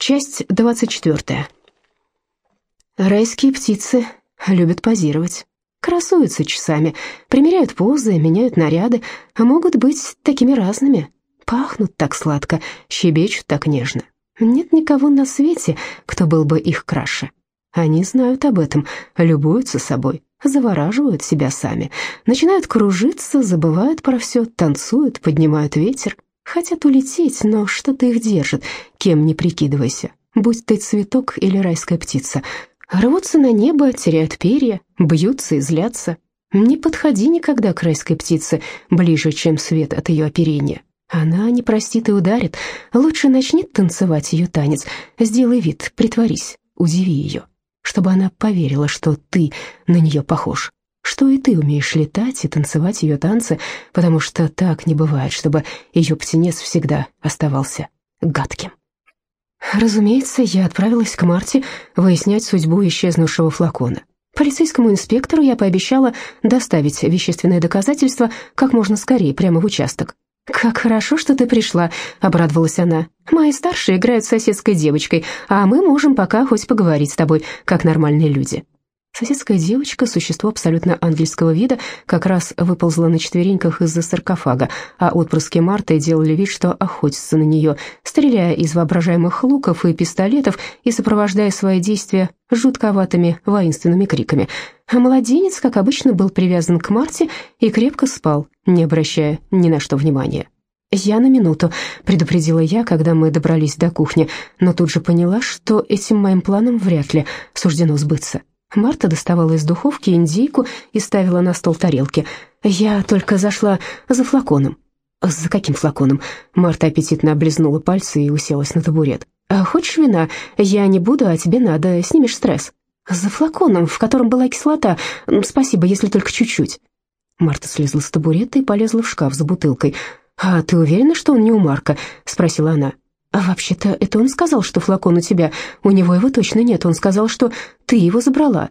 Часть 24. Райские птицы любят позировать. Красуются часами, примеряют позы, меняют наряды, а могут быть такими разными. Пахнут так сладко, щебечут так нежно. Нет никого на свете, кто был бы их краше. Они знают об этом, любуются собой, завораживают себя сами, начинают кружиться, забывают про все, танцуют, поднимают ветер. Хотят улететь, но что-то их держит, кем не прикидывайся, будь ты цветок или райская птица. Рвутся на небо, теряют перья, бьются и злятся. Не подходи никогда к райской птице ближе, чем свет от ее оперения. Она не простит и ударит. Лучше начни танцевать ее танец. Сделай вид, притворись, удиви ее, чтобы она поверила, что ты на нее похож что и ты умеешь летать и танцевать ее танцы, потому что так не бывает, чтобы ее птенец всегда оставался гадким. Разумеется, я отправилась к Марте выяснять судьбу исчезнувшего флакона. Полицейскому инспектору я пообещала доставить вещественные доказательства как можно скорее прямо в участок. «Как хорошо, что ты пришла», — обрадовалась она. «Мои старшие играют с соседской девочкой, а мы можем пока хоть поговорить с тобой, как нормальные люди». Соседская девочка, существо абсолютно ангельского вида, как раз выползла на четвереньках из-за саркофага, а отпрыски Марты делали вид, что охотятся на нее, стреляя из воображаемых луков и пистолетов и сопровождая свои действия жутковатыми воинственными криками. А младенец, как обычно, был привязан к Марте и крепко спал, не обращая ни на что внимания. «Я на минуту», — предупредила я, когда мы добрались до кухни, но тут же поняла, что этим моим планом вряд ли суждено сбыться. Марта доставала из духовки индейку и ставила на стол тарелки. Я только зашла за флаконом. «За каким флаконом?» Марта аппетитно облизнула пальцы и уселась на табурет. «А «Хочешь вина? Я не буду, а тебе надо. Снимешь стресс». «За флаконом, в котором была кислота. Спасибо, если только чуть-чуть». Марта слезла с табурета и полезла в шкаф за бутылкой. «А ты уверена, что он не у Марка?» — спросила она. А «Вообще-то это он сказал, что флакон у тебя. У него его точно нет. Он сказал, что ты его забрала».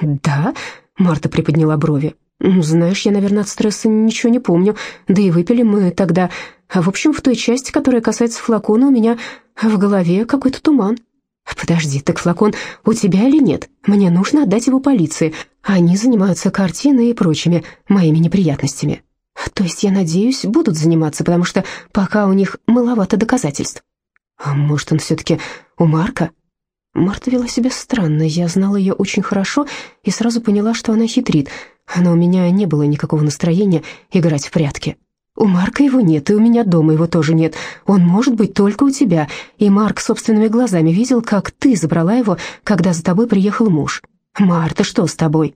«Да?» — Марта приподняла брови. «Знаешь, я, наверное, от стресса ничего не помню. Да и выпили мы тогда. А в общем, в той части, которая касается флакона, у меня в голове какой-то туман». «Подожди, так флакон у тебя или нет? Мне нужно отдать его полиции. Они занимаются картиной и прочими моими неприятностями». «То есть, я надеюсь, будут заниматься, потому что пока у них маловато доказательств». А может, он все-таки у Марка? Марта вела себя странно, я знала ее очень хорошо и сразу поняла, что она хитрит, но у меня не было никакого настроения играть в прятки. У Марка его нет, и у меня дома его тоже нет. Он может быть только у тебя, и Марк собственными глазами видел, как ты забрала его, когда за тобой приехал муж. Марта, что с тобой?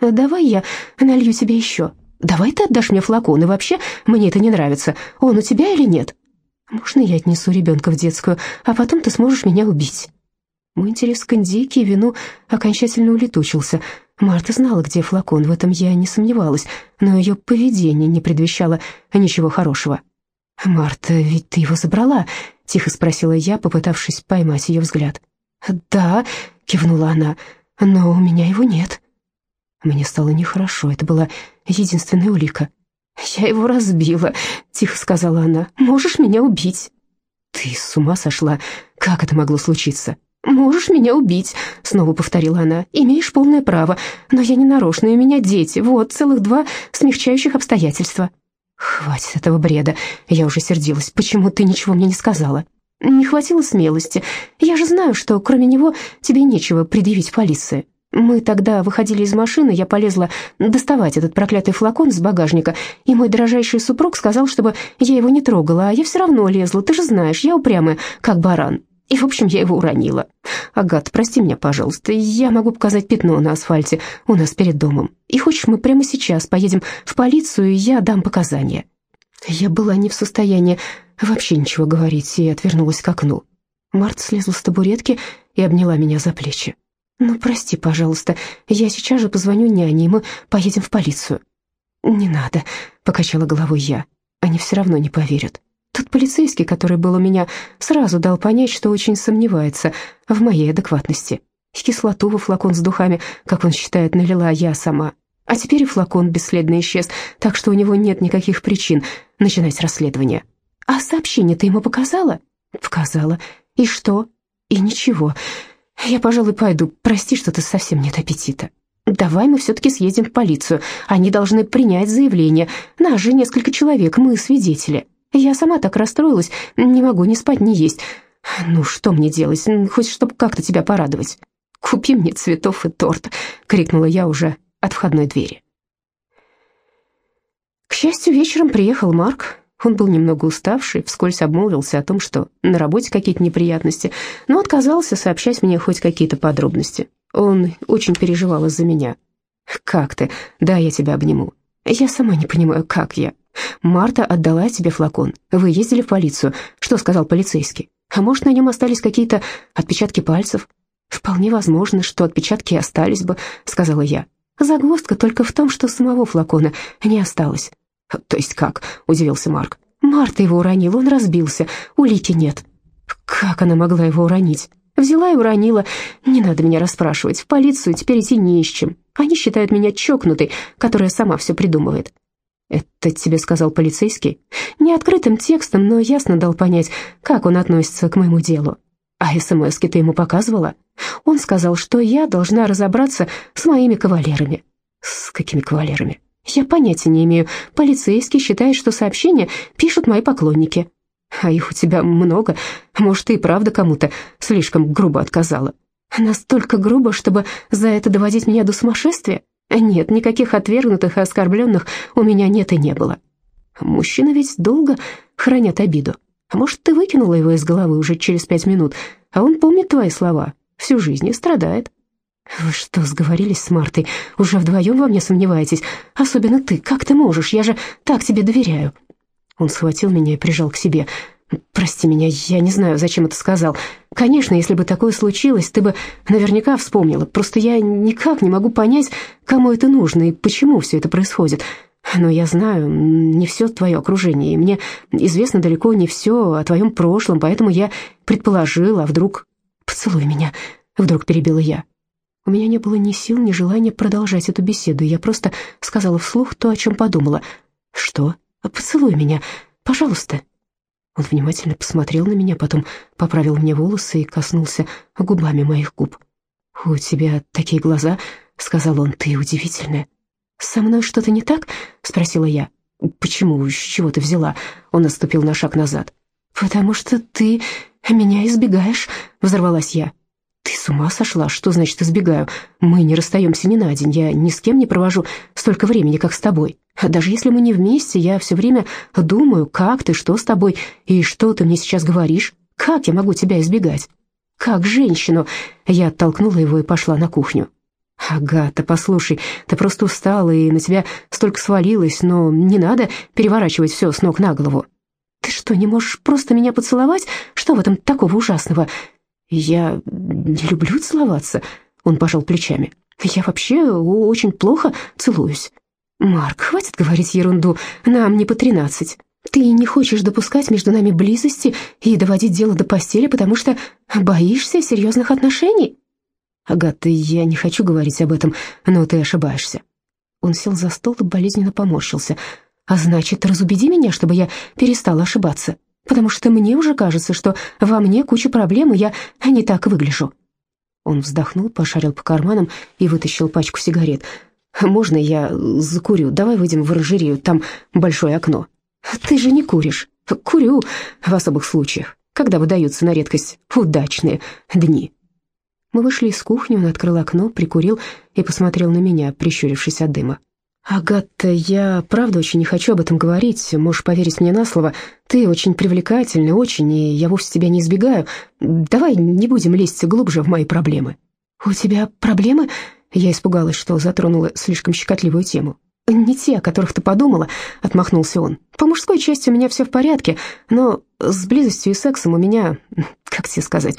Давай я налью тебе еще. Давай ты отдашь мне флакон, и вообще мне это не нравится. Он у тебя или нет?» Можно я отнесу ребенка в детскую, а потом ты сможешь меня убить?» Мой интерес к индейке и вину окончательно улетучился. Марта знала, где флакон, в этом я не сомневалась, но ее поведение не предвещало ничего хорошего. «Марта, ведь ты его забрала?» — тихо спросила я, попытавшись поймать ее взгляд. «Да», — кивнула она, — «но у меня его нет». Мне стало нехорошо, это была единственная улика. «Я его разбила», — тихо сказала она. «Можешь меня убить?» «Ты с ума сошла? Как это могло случиться?» «Можешь меня убить», — снова повторила она. «Имеешь полное право, но я не нарочно, у меня дети. Вот, целых два смягчающих обстоятельства». «Хватит этого бреда. Я уже сердилась. Почему ты ничего мне не сказала?» «Не хватило смелости. Я же знаю, что кроме него тебе нечего предъявить полиции. Мы тогда выходили из машины, я полезла доставать этот проклятый флакон из багажника, и мой дрожайший супруг сказал, чтобы я его не трогала, а я все равно лезла, ты же знаешь, я упрямая, как баран. И, в общем, я его уронила. Агат, прости меня, пожалуйста, я могу показать пятно на асфальте у нас перед домом. И хочешь, мы прямо сейчас поедем в полицию, и я дам показания». Я была не в состоянии вообще ничего говорить и отвернулась к окну. Март слезла с табуретки и обняла меня за плечи. «Ну, прости, пожалуйста, я сейчас же позвоню няне, и мы поедем в полицию». «Не надо», — покачала головой я, — «они все равно не поверят». Тот полицейский, который был у меня, сразу дал понять, что очень сомневается в моей адекватности. Кислоту во флакон с духами, как он считает, налила я сама. А теперь и флакон бесследно исчез, так что у него нет никаких причин начинать расследование. «А сообщение ты ему показала?» «Показала. И что?» И ничего, я, пожалуй, пойду. Прости, что ты совсем нет аппетита. Давай мы все-таки съездим в полицию. Они должны принять заявление. Нас же несколько человек, мы свидетели. Я сама так расстроилась, не могу ни спать, ни есть. Ну, что мне делать, хоть чтобы как-то тебя порадовать? Купи мне цветов и торт, крикнула я уже от входной двери. К счастью, вечером приехал Марк. Он был немного уставший, вскользь обмолвился о том, что на работе какие-то неприятности, но отказался сообщать мне хоть какие-то подробности. Он очень переживал из-за меня. «Как ты? Да, я тебя обниму». «Я сама не понимаю, как я». «Марта отдала тебе флакон. Вы ездили в полицию. Что сказал полицейский? А может, на нем остались какие-то отпечатки пальцев?» «Вполне возможно, что отпечатки остались бы», — сказала я. «Загвоздка только в том, что самого флакона не осталось». «То есть как?» — удивился Марк. «Марта его уронила, он разбился, улики нет». «Как она могла его уронить?» «Взяла и уронила. Не надо меня расспрашивать, в полицию теперь идти не с чем. Они считают меня чокнутой, которая сама все придумывает». «Это тебе сказал полицейский?» «Не открытым текстом, но ясно дал понять, как он относится к моему делу». «А СМСки ты ему показывала?» «Он сказал, что я должна разобраться с моими кавалерами». «С какими кавалерами?» Я понятия не имею. Полицейский считает, что сообщения пишут мои поклонники. А их у тебя много. Может, ты и правда кому-то слишком грубо отказала. Настолько грубо, чтобы за это доводить меня до сумасшествия? Нет, никаких отвергнутых и оскорбленных у меня нет и не было. Мужчины ведь долго хранят обиду. А может, ты выкинула его из головы уже через пять минут, а он помнит твои слова всю жизнь и страдает. «Вы что, сговорились с Мартой? Уже вдвоем во мне сомневаетесь? Особенно ты. Как ты можешь? Я же так тебе доверяю». Он схватил меня и прижал к себе. «Прости меня, я не знаю, зачем это сказал. Конечно, если бы такое случилось, ты бы наверняка вспомнила. Просто я никак не могу понять, кому это нужно и почему все это происходит. Но я знаю не все твое окружение, и мне известно далеко не все о твоем прошлом, поэтому я предположила, а вдруг... Поцелуй меня, вдруг перебила я. У меня не было ни сил, ни желания продолжать эту беседу, я просто сказала вслух то, о чем подумала. «Что? Поцелуй меня, пожалуйста». Он внимательно посмотрел на меня, потом поправил мне волосы и коснулся губами моих губ. «У тебя такие глаза», — сказал он, — «ты удивительная». «Со мной что-то не так?» — спросила я. «Почему? С чего ты взяла?» Он отступил на шаг назад. «Потому что ты меня избегаешь», — взорвалась я. «Ты с ума сошла? Что значит избегаю? Мы не расстаемся ни на день, я ни с кем не провожу столько времени, как с тобой. Даже если мы не вместе, я все время думаю, как ты, что с тобой, и что ты мне сейчас говоришь. Как я могу тебя избегать? Как женщину?» Я оттолкнула его и пошла на кухню. «Агата, послушай, ты просто устала, и на тебя столько свалилось, но не надо переворачивать все с ног на голову». «Ты что, не можешь просто меня поцеловать? Что в этом такого ужасного? «Я не люблю целоваться», — он пожал плечами. «Я вообще очень плохо целуюсь». «Марк, хватит говорить ерунду, нам не по тринадцать. Ты не хочешь допускать между нами близости и доводить дело до постели, потому что боишься серьезных отношений?» «Агата, я не хочу говорить об этом, но ты ошибаешься». Он сел за стол и болезненно поморщился. «А значит, разубеди меня, чтобы я перестала ошибаться» потому что мне уже кажется, что во мне куча проблем, и я не так выгляжу». Он вздохнул, пошарил по карманам и вытащил пачку сигарет. «Можно я закурю? Давай выйдем в оранжерею, там большое окно». «Ты же не куришь». «Курю в особых случаях, когда выдаются на редкость удачные дни». Мы вышли из кухни, он открыл окно, прикурил и посмотрел на меня, прищурившись от дыма. «Агата, я правда очень не хочу об этом говорить, можешь поверить мне на слово. Ты очень привлекательный, очень, и я вовсе тебя не избегаю. Давай не будем лезть глубже в мои проблемы». «У тебя проблемы?» Я испугалась, что затронула слишком щекотливую тему. «Не те, о которых ты подумала», — отмахнулся он. «По мужской части у меня все в порядке, но с близостью и сексом у меня, как тебе сказать,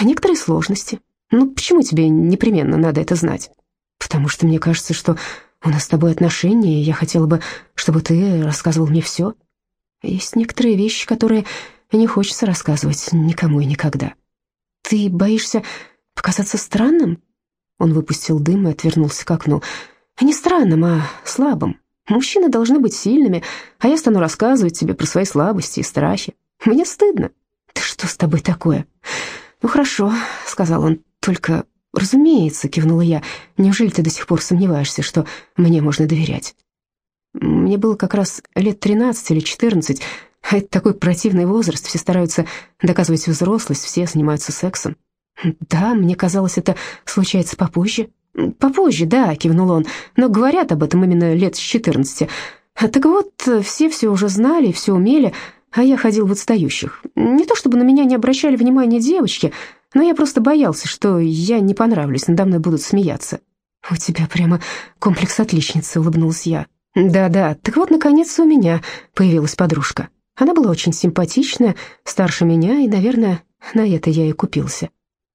некоторые сложности. Ну, почему тебе непременно надо это знать?» «Потому что мне кажется, что у нас с тобой отношения, и я хотела бы, чтобы ты рассказывал мне все. Есть некоторые вещи, которые не хочется рассказывать никому и никогда. Ты боишься показаться странным?» Он выпустил дым и отвернулся к окну. «Не странным, а слабым. Мужчины должны быть сильными, а я стану рассказывать тебе про свои слабости и страхи. Мне стыдно. Ты что с тобой такое? «Ну хорошо», — сказал он, — «только, разумеется», — кивнула я, — «неужели ты до сих пор сомневаешься, что мне можно доверять?» Мне было как раз лет тринадцать или четырнадцать, это такой противный возраст, все стараются доказывать взрослость, все занимаются сексом. «Да, мне казалось, это случается попозже». «Попозже, да», — кивнул он, «но говорят об этом именно лет с четырнадцати. Так вот, все все уже знали, все умели, а я ходил в отстающих. Не то чтобы на меня не обращали внимания девочки, но я просто боялся, что я не понравлюсь, надо мной будут смеяться». «У тебя прямо комплекс отличницы», — улыбнулась я. «Да-да, так вот, наконец, у меня появилась подружка. Она была очень симпатичная, старше меня, и, наверное, на это я и купился».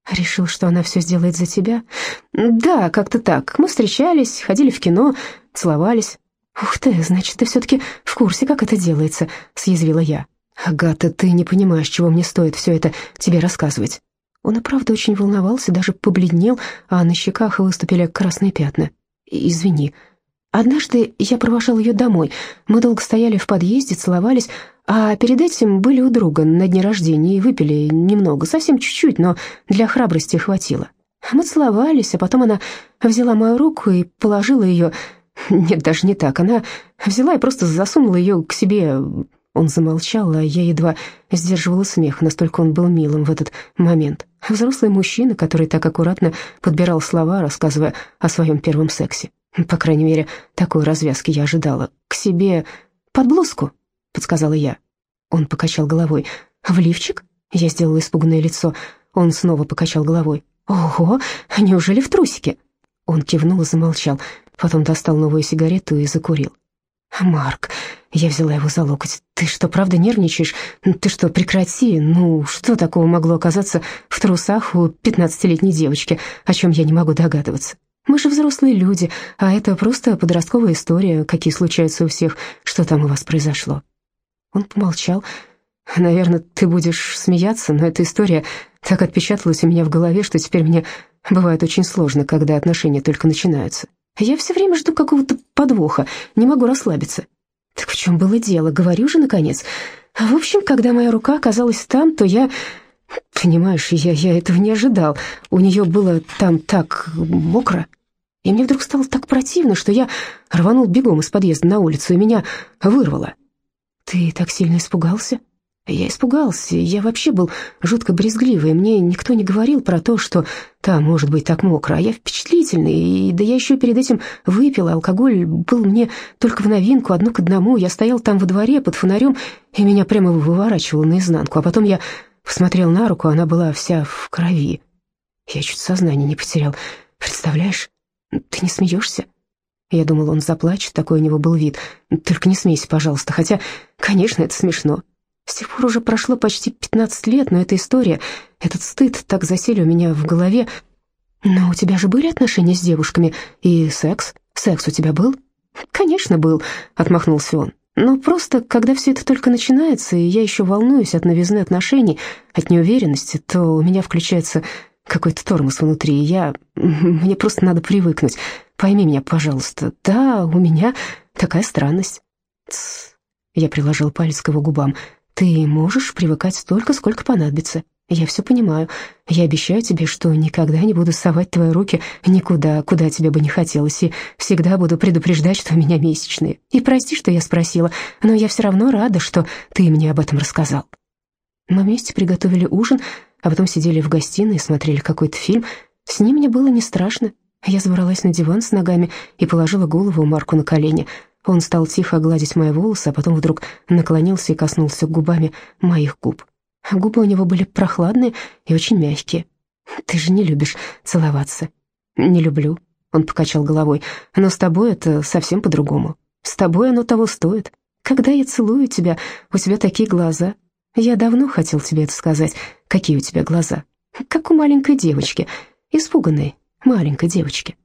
«Решил, что она все сделает за тебя?» «Да, как-то так. Мы встречались, ходили в кино, целовались». «Ух ты, значит, ты все-таки в курсе, как это делается», — съязвила я. «Агата, ты не понимаешь, чего мне стоит все это тебе рассказывать». Он и правда очень волновался, даже побледнел, а на щеках выступили красные пятна. «Извини». Однажды я провожал ее домой. Мы долго стояли в подъезде, целовались, а перед этим были у друга на дне рождения и выпили немного, совсем чуть-чуть, но для храбрости хватило. Мы целовались, а потом она взяла мою руку и положила ее... Нет, даже не так. Она взяла и просто засунула ее к себе. Он замолчал, а я едва сдерживала смех, настолько он был милым в этот момент. Взрослый мужчина, который так аккуратно подбирал слова, рассказывая о своем первом сексе. По крайней мере, такой развязки я ожидала. «К себе под блузку?» подсказала я. Он покачал головой. «В лифчик?» Я сделала испуганное лицо. Он снова покачал головой. «Ого, неужели в трусике?» Он кивнул и замолчал, потом достал новую сигарету и закурил. «Марк», я взяла его за локоть, «ты что, правда нервничаешь? Ты что, прекрати? Ну, что такого могло оказаться в трусах у пятнадцатилетней девочки, о чем я не могу догадываться? Мы же взрослые люди, а это просто подростковая история, какие случаются у всех. Что там у вас произошло?» Он помолчал. «Наверное, ты будешь смеяться, но эта история так отпечаталась у меня в голове, что теперь мне бывает очень сложно, когда отношения только начинаются. Я все время жду какого-то подвоха, не могу расслабиться». «Так в чем было дело? Говорю же, наконец. В общем, когда моя рука оказалась там, то я...» «Понимаешь, я, я этого не ожидал. У нее было там так мокро». И мне вдруг стало так противно, что я рванул бегом из подъезда на улицу, и меня вырвало. «Ты так сильно испугался?» Я испугался, я вообще был жутко брезгливый, мне никто не говорил про то, что там может быть так мокро, а я впечатлительный, и да я еще перед этим выпил, алкоголь был мне только в новинку, одно к одному, я стоял там во дворе под фонарем, и меня прямо выворачивало наизнанку, а потом я посмотрел на руку, она была вся в крови. Я чуть сознание не потерял, представляешь? Ты не смеешься?» Я думал, он заплачет, такой у него был вид. Только не смейся, пожалуйста, хотя, конечно, это смешно. С тех пор уже прошло почти 15 лет, но эта история, этот стыд так засели у меня в голове. Но у тебя же были отношения с девушками и секс? Секс у тебя был? Конечно, был, отмахнулся он. Но просто, когда все это только начинается, и я еще волнуюсь от новизны отношений, от неуверенности, то у меня включается какой-то тормоз внутри, и я... Мне просто надо привыкнуть. Пойми меня, пожалуйста. Да, у меня такая странность. Тс. Я приложил палец к его губам. Ты можешь привыкать столько, сколько понадобится. Я все понимаю. Я обещаю тебе, что никогда не буду совать твои руки никуда, куда тебе бы не хотелось, и всегда буду предупреждать, что у меня месячные. И прости, что я спросила, но я все равно рада, что ты мне об этом рассказал. Мы вместе приготовили ужин, а потом сидели в гостиной и смотрели какой-то фильм. С ним мне было не страшно. Я забралась на диван с ногами и положила голову Марку на колени. Он стал тихо гладить мои волосы, а потом вдруг наклонился и коснулся губами моих губ. Губы у него были прохладные и очень мягкие. «Ты же не любишь целоваться». «Не люблю», — он покачал головой. «Но с тобой это совсем по-другому. С тобой оно того стоит. Когда я целую тебя, у тебя такие глаза. Я давно хотел тебе это сказать. Какие у тебя глаза? Как у маленькой девочки, испуганной, маленькой девочки.